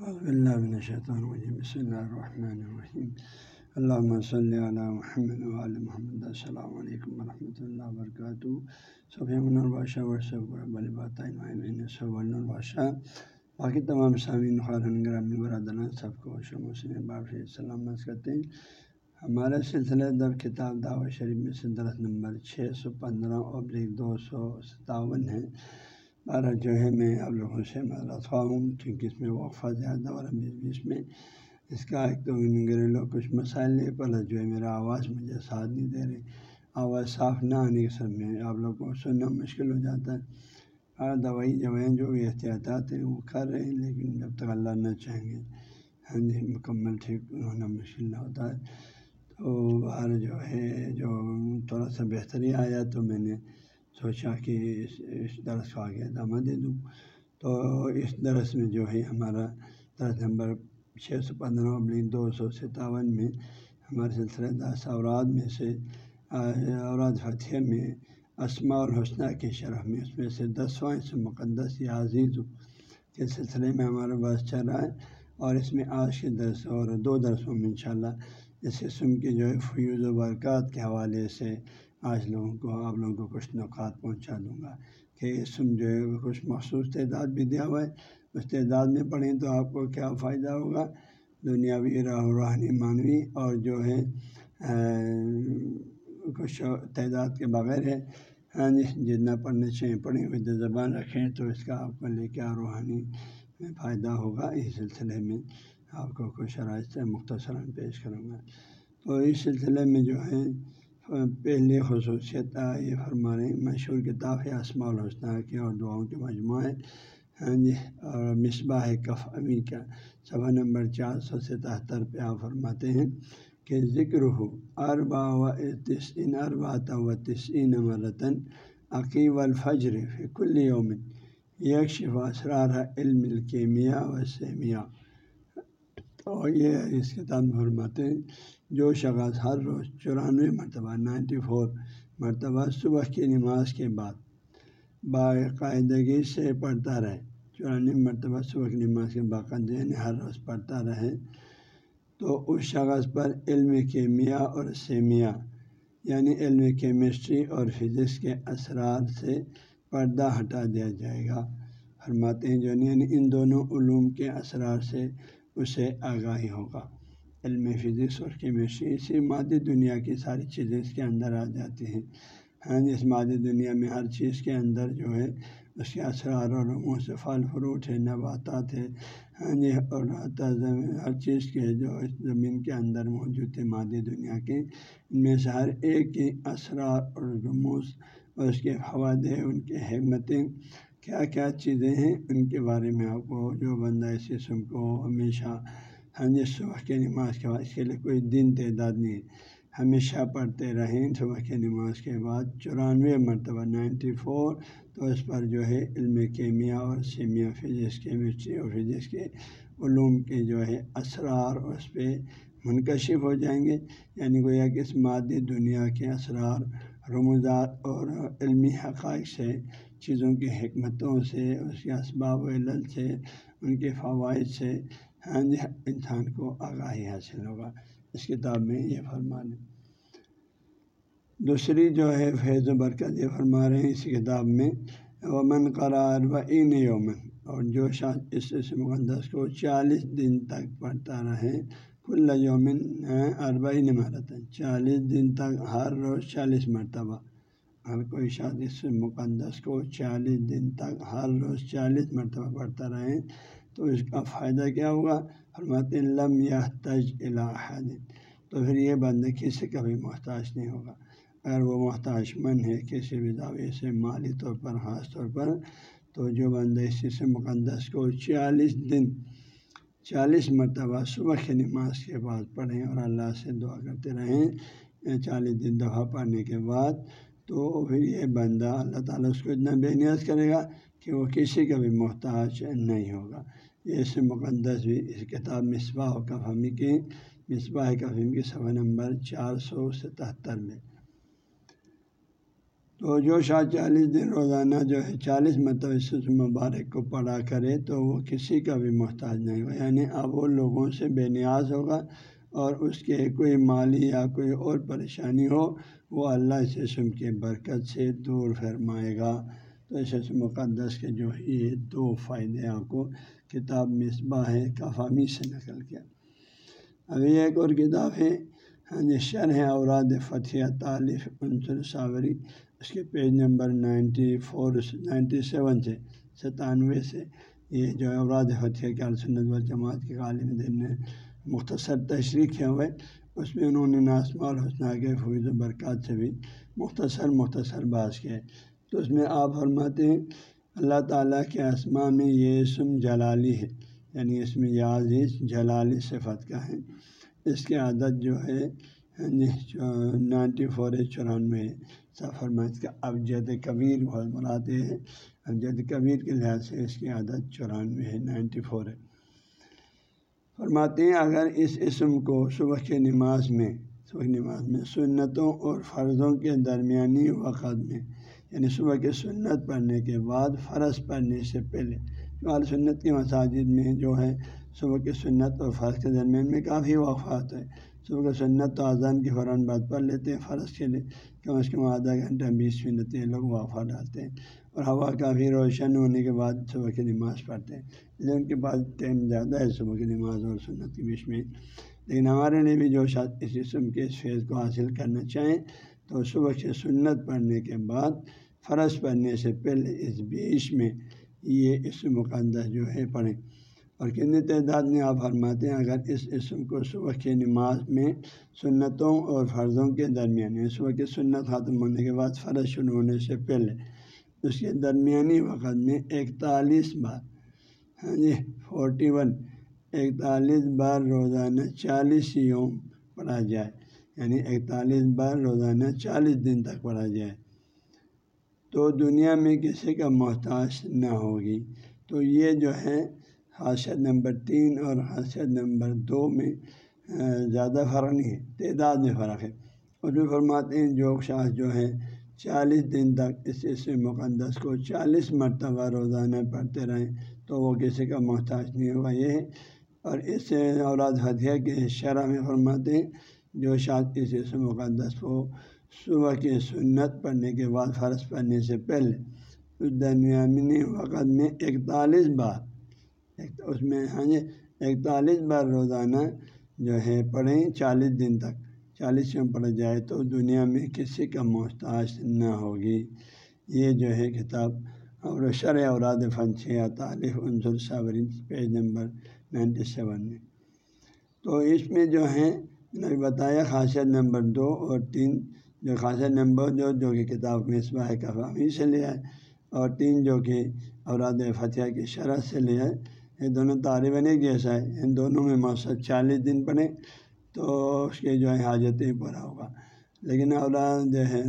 اللہ الرحیم بسم اللہ الرحمن الرحیم اللہ صلی علی محمد علیہ محمد. السلام علیکم ورحمۃ اللہ وبرکاتہ صفیم البادشاہ ورثہ البادشاہ باقی تمام سامعین خارن گرامی برادران، سب کو شموسن باب سلامت کرتے ہیں. ہمارے سلسلہ در کتاب دعوت شریف میں سے درخت نمبر چھ سو پندرہ ابلیغ دو سو ستاون ہے۔ بارہ جو ہے، میں آپ لوگوں سے معذرت ہوں کیونکہ اس میں وقفہ زیادہ اور بیس بیس میں۔ اس کا ایک تو گھریلو کچھ مسائل نہیں پڑا، جو ہے میرا آواز مجھے ساتھ نہیں دے رہی آواز صاف نہ آنے کے سب میں آپ لوگ کو سننا مشکل ہو جاتا ہے۔ اور دوائی دوائیں جو بھی احتیاطات ہیں، وہ کر رہے ہیں، لیکن جب تک اللہ نہ چاہیں گے۔ ہاں جی مکمل ٹھیک ہونا مشکل نہ ہوتا ہے۔ تو باہر جو ہے، جو تھوڑا سا بہتری آیا تو میں نے سوچا کہ اس اس درس کو آگے دامہ دے دوں۔ تو اس درس میں جو ہے ہمارا درس نمبر چھ سو پندرہ ابلی دو سو ستاون میں ہمارے سلسلہ دس اوراد میں سے اوراد فتح میں اسماء الحسنہ کے شرح میں، اس میں سے دسواں سے مقدس یا عزیز کے سلسلے میں ہمارا بس چل رہا ہے۔ اور اس میں آج کے درس اور دو درسوں میں انشاءاللہ اس قسم کے جو ہے فیوز و برکات کے حوالے سے آج لوگوں کو آپ لوگوں کو کچھ نقات پہنچا دوں گا کہ اسم جو ہے کچھ مخصوص تعداد بھی دیا ہوا ہے۔ اس تعداد میں پڑھیں تو آپ کو کیا فائدہ ہوگا؟ دنیاوی راہ روحانی مانوی اور جو ہے کچھ تعداد کے بغیر ہے۔ ہاں جی جتنا پڑھنے چاہیے پڑھیں ہوئے زبان رکھیں تو اس کا آپ کو لے کے روحانی فائدہ ہوگا۔ اس سلسلے میں آپ کو کچھ شرائط سے مختصراً پیش کروں گا۔ تو اس سلسلے میں جو ہے پہلی خصوصیت یہ فرما رہے ہیں مشہور کتاب ہے اسماع الحسنہ کی اور دعاؤں کے مجموعہ ہے ہاں جی اور مصباح کف امی کا صفحہ نمبر چار سو ستہتر پہ آپ فرماتے ہیں کہ ذکر ہو اربا و تسعین اربا و تسعین مرتن عقیب الفجر فکل یومن یک شفا اسرار علم الکیمیا و سیمیا۔ تو یہ اس کتاب میں فرماتے ہیں جو شخص ہر روز چورانوے مرتبہ نائنٹی فور مرتبہ صبح کی نماز کے بعد باقاعدگی سے پڑھتا رہے۔ چورانوے مرتبہ صبح کی نماز کے باقاعدہ یعنی ہر روز پڑھتا رہے۔ تو اس شخص پر علم کیمیا اور سیمیا یعنی علم کیمسٹری اور فزکس کے اثرات سے پردہ ہٹا دیا جائے گا۔ فرماتے ہیں جو یعنی ان دونوں علوم کے اثرات سے اسے آگاہی ہوگا۔ علم فزکس اور کیمسٹری اسی مادی دنیا کی ساری چیزیں اس کے اندر آ جاتی ہیں۔ ہاں جی، اس مادی دنیا میں ہر چیز کے اندر جو ہے، اس کے اسرار اور منہ سے پھل فروٹ ہے نباتات ہے ہاں جی اور ہر چیز کے جو اس زمین کے اندر موجود ہے مادی دنیا کے، ان میں سے ہر ایک کی اسرار اور رموز اور اس کے فواد ان کے حکمتیں۔ کیا کیا چیزیں ہیں ان کے بارے میں آپ کو جو بندہ اس قسم کو ہمیشہ ہاں جی صبح کے نماز کے بعد، اس کے لیے کوئی دن تعداد نہیں ہمیشہ پڑھتے رہیں صبح کے نماز کے بعد، چورانوے مرتبہ، نائنٹی فور، تو اس پر جو ہے علم کیمیا اور سیمیا فزکس، کیمسٹری اور فزکس کے علوم کے جو ہے اسرار اس پہ منکشف ہو جائیں گے۔ یعنی گویا کہ اس مادی دنیا کے اسرار رموزات اور علمی حقائق سے، چیزوں کی حکمتوں سے، اس کے اسباب و علت سے، ان کے فوائد سے ہاں جی انسان کو آگاہی حاصل ہوگا۔ اس کتاب میں یہ فرما لیں دوسری جو ہے، فیض و برکت یہ فرما رہے ہیں اس کتاب میں۔ ومن قرار و عین یومن اور جو شاہ اس مقدس کو چالیس دن تک پڑھتا رہے، کل یومن اربعین مرتبہ چالیس دن تک ہر روز چالیس مرتبہ۔ ہر کوئی شاد اس مقدس کو چالیس دن تک ہر روز چالیس مرتبہ پڑھتا رہے، تو اس کا فائدہ کیا ہوگا؟ فرماتے لم یا تج الحد تو پھر یہ بند کسی کا بھی محتاج نہیں ہوگا۔ اگر وہ محتاج مند ہے، کسی بھی دعوے سے مالی طور پر، خاص طور پر تو جو بندہ اسی سے مقدس کو چالیس دن، چالیس مرتبہ صبح کی نماز کے بعد پڑھیں اور اللہ سے دعا کرتے رہیں چالیس دن دفعہ پڑھنے کے بعد، تو پھر یہ بندہ اللہ تعالیٰ اس کو اتنا بے نیاز کرے گا کہ وہ کسی کا بھی محتاج نہیں ہوگا۔ یہ اس مقدس بھی اس کتاب مصباح کا فہمی کے مصباح کا کی صفحہ نمبر چار سو ستہتر میں۔ تو جو شاہ چالیس دن روزانہ جو ہے، چالیس مرتبہ مبارک کو پڑھا کرے تو وہ کسی کا بھی محتاج نہیں ہوگا۔ یعنی اب وہ لوگوں سے بے نیاز ہوگا اور اس کے کوئی مالی یا کوئی اور پریشانی ہو، وہ اللہ سے سم کے برکت سے دور فرمائے گا۔ تو اس مقدس کے جو یہ دو فائدے آپ کو کتاب مصباح ہے کافامی سے نقل کیا۔ ابھی ایک اور کتاب ہے ہاں جی شرح اوراد فتح طالف عنصر صابری۔ اس کے page number ninety four, ninety seven سے، ستانوے سے یہ جو اوراد فتح کے السنت و جماعت کے عالم دن نے مختصر تشریح کیا ہوئے، اس میں انہوں نے ناسما الحسنہ کے فوج و برکات سے بھی مختصر مختصر باز کیا تو اس میں آپ فرماتے ہیں، اللہ تعالیٰ کے اسما میں یہ اسم جلالی ہے یعنی اس میں یہ عزیز جلالی صفت کا ہے۔ اس کی عادت جو ہے یعنی نائنٹی فور چورانوے سفر میں اس کا ابجد کبیر بہت بناتے ہیں۔ ابجد کبیر کے لحاظ سے اس کی عادت چورانوے ہے، نائنٹی فور ہے۔ فرماتے ہیں، اگر اس اسم کو صبح کے نماز میں، صبح کی نماز میں سنتوں اور فرضوں کے درمیانی وقت میں یعنی صبح کے سنت پڑھنے کے بعد، فرض پڑھنے سے پہلے، جو سنت کی مساجد میں جو ہے صبح کے سنت اور فرض کے درمیان میں کافی وقفات ہے صبح کا سنت تو اذان کی فوراً بعد پڑھ لیتے ہیں، فرض کے لیے کم از کم آدھا گھنٹہ، بیس منٹ یہ لوگ وقفہ ڈالتے ہیں اور ہوا کافی روشن ہونے کے بعد صبح کی نماز پڑھتے ہیں۔ لیکن ان کے پاس ٹائم زیادہ ہے صبح کی نماز اور سنت کے بیچ میں۔ لیکن ہمارے لیے بھی جو شاید اس قسم کے اس فیض کو حاصل کرنا چاہیں تو صبح سے سنت پڑھنے کے بعد، فرض پڑھنے سے پہلے اس بیچ میں یہ اس مقدس جو ہے پڑھیں۔ اور کتنی تعداد میں آپ فرماتے ہیں اگر اس اسم کو صبح کی نماز میں سنتوں اور فرضوں کے درمیان یعنی صبح کی سنت ختم ہونے کے بعد فرض شروع ہونے سے پہلے، اس کے درمیانی وقت میں اکتالیس بار ہاں جی فورٹی ون، اکتالیس بار روزانہ چالیس یوم پڑھا جائے یعنی اکتالیس بار روزانہ چالیس دن تک پڑھا جائے۔ تو دنیا میں کسی کا محتاج نہ ہوگی۔ تو یہ جو ہے حاصل نمبر تین اور حاصل نمبر دو میں زیادہ فرق نہیں ہے، تعداد میں فرق ہے۔ اس میں فرماتے ہیں، جو شاخ جو ہے چالیس دن تک اس اس مقدس کو چالیس مرتبہ روزانہ پڑھتے رہیں تو وہ کسی کا محتاج نہیں ہوگا۔ یہ ہے۔ اور اس اولاد فتح کے شرح میں فرماتے ہیں، جو شاخ اس اس مقدس کو صبح کی سنت پڑھنے کے بعد فرض پڑھنے سے پہلے اس درمیانی وقت میں اکتالیس بار اس میں ہاں جی اکتالیس بار روزانہ جو ہے پڑھیں چالیس دن تک۔ چالیس میں پڑھ جائے تو دنیا میں کسی کا محتاج نہ ہوگی۔ یہ جو ہے کتاب اور شرع اوراد فنچیا طالف عنصر صابرین پیج نمبر نائنٹی سیون میں۔ تو اس میں جو ہے نے بتایا خاصیت نمبر دو اور تین، جو خاصیت نمبر دو، جو کہ کتاب میں اسباح کفامی سے لیا ہے اور تین جو کہ اوراد فتح کی شرح سے لیا ہے یہ دونوں طالباً ایک جیسا ہے ان دونوں میں مقصد چالیس دن پڑھیں تو اس کے جو ہے حاجتیں پورا ہوگا۔ لیکن اولاد جو ہے،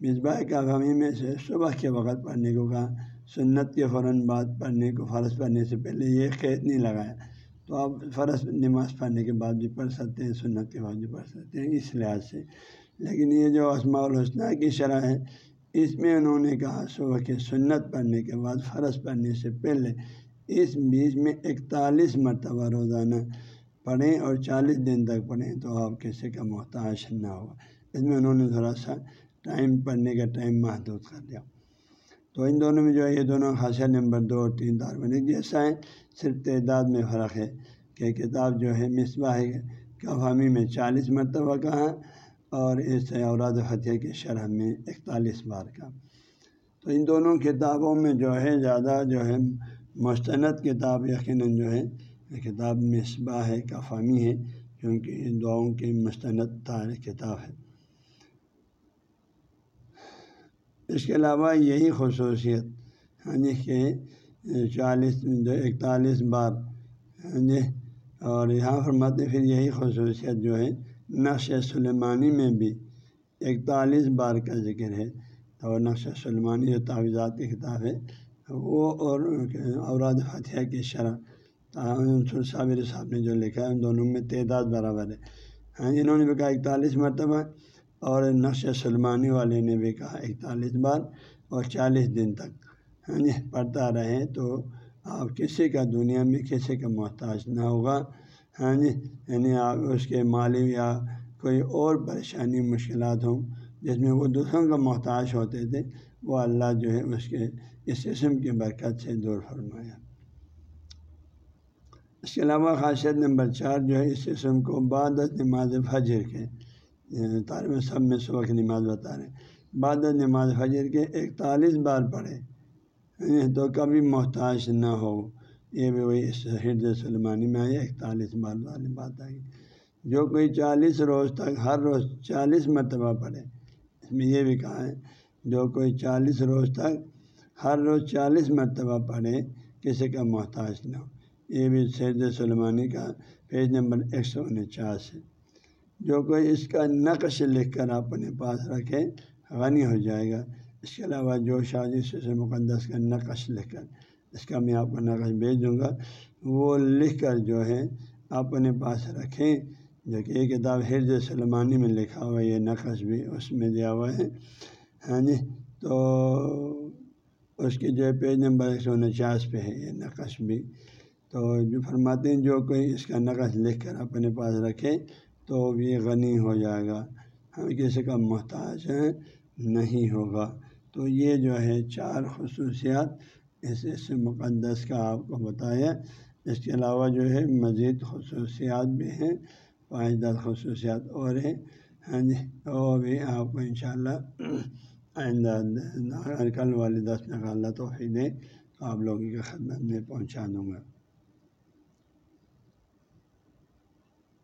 مصباح کا غمی میں سے صبح کے وقت پڑھنے کو کہا، سنت کے فوراً بعد پڑھنے کو، فرض پڑھنے سے پہلے یہ قید نہیں لگایا۔ تو آپ فرض نماز پڑھنے کے بعد بھی پڑھ سکتے ہیں، سنت کے بعد بھی پڑھ سکتے ہیں، اس لحاظ سے۔ لیکن یہ جو اسماع الحسنہ کی شرح ہے، اس میں انہوں نے کہا، صبح کے سنت پڑھنے کے بعد، فرض پڑھنے سے پہلے اس بیچ میں اکتالیس مرتبہ روزانہ پڑھیں اور چالیس دن تک پڑھیں تو آپ کسی کا محتاج نہ ہوا اس میں انہوں نے تھوڑا سا ٹائم پڑھنے کا ٹائم محدود کر دیا۔ تو ان دونوں میں جو ہے، یہ دونوں خاصہ نمبر دو اور تین دار بنے۔ جیسا ہے، صرف تعداد میں فرق ہے کہ کتاب جو ہے مصباح کفامی میں چالیس مرتبہ کا ہے اور اس اوراد فتح کے شرح میں اکتالیس بار کا۔ تو ان دونوں کتابوں میں جو ہے، زیادہ جو ہے مستند کتاب یقیناً جو ہے کتاب مصباح ہے کفامی ہے، کیونکہ دعاؤں کی مستند تاریخ کتاب ہے۔ اس کے علاوہ یہی خصوصیت ہاں جی کہ چالیس جو اکتالیس بار ہاں جی اور یہاں فرماتے پھر یہی خصوصیت جو ہے، نقش سلیمانی میں بھی اکتالیس بار کا ذکر ہے۔ اور نقش سلیمانی جو تعویذات کی کتاب ہے وہ اور اوراد فتح کی شرح صابر صاحب نے جو لکھا ہے، ان دونوں میں تعداد برابر ہے۔ ہاں انہوں نے بھی کہا اکتالیس مرتبہ، اور نقش سلمانی والے نے بھی کہا اکتالیس بار اور چالیس دن تک۔ ہاں جی پڑھتا رہے تو آپ کسی کا دنیا میں کسی کا محتاج نہ ہوگا۔ ہاں جی یعنی آپ اس کے مالی یا کوئی اور پریشانی، مشکلات ہوں، جس میں وہ دوسروں کا محتاج ہوتے تھے، وہ اللہ جو ہے اس کے اس قسم کی برکت سے دور فرمایا۔ اس کے علاوہ خاصیت نمبر چار جو ہے اس قسم کو بعد نماز فجر کے یعنی طالب سب میں صبح کی نماز بتا رہے ہیں۔ بعد نماز فجر کے اکتالیس بار پڑھے یعنی تو کبھی محتاج نہ ہو۔ یہ بھی وہی اس حرد سلمانی میں آئی اکتالیس بار والی بات آئی۔ جو کوئی چالیس روز تک، ہر روز چالیس مرتبہ پڑھے، اس میں یہ بھی کہا ہے، جو کوئی چالیس روز تک ہر روز چالیس مرتبہ پڑھے، کسی کا محتاج نہ ہو۔ یہ بھی سید سلمانی کا پیج نمبر ایک سو انچاس ہے۔ جو کوئی اس کا نقش لکھ کر اپنے پاس رکھے، غنی ہو جائے گا۔ اس کے علاوہ جو شادی سے مقدس کا نقش لکھ کر، اس کا میں آپ کو نقش بھیج دوں گا۔ وہ لکھ کر جو ہے، اپنے پاس رکھیں۔ جو کہ یہ کتاب حرج سلمانی میں لکھا ہوا ہے، یہ نقش بھی اس میں دیا ہوا ہے۔ ہاں جی تو اس کی جو ہے پیج نمبر ایک سو انچاس پہ ہے یہ نقش بھی۔ تو جو فرماتے ہیں جو کوئی اس کا نقش لکھ کر اپنے پاس رکھے تو بھی غنی ہو جائے گا۔ ہم کسی کا محتاج ہے نہیں ہوگا۔ تو یہ جو ہے چار خصوصیات اس اس مقدس کا آپ کو بتایا۔ اس کے علاوہ جو ہے مزید خصوصیات بھی ہیں پانچ دس خصوصیات اور ہیں۔ ہاں جی وہ بھی آپ کو انشاءاللہ آئندہ ارکان والے دس اللہ توفیق دیں آپ لوگوں کی خدمت میں پہنچا دوں گا۔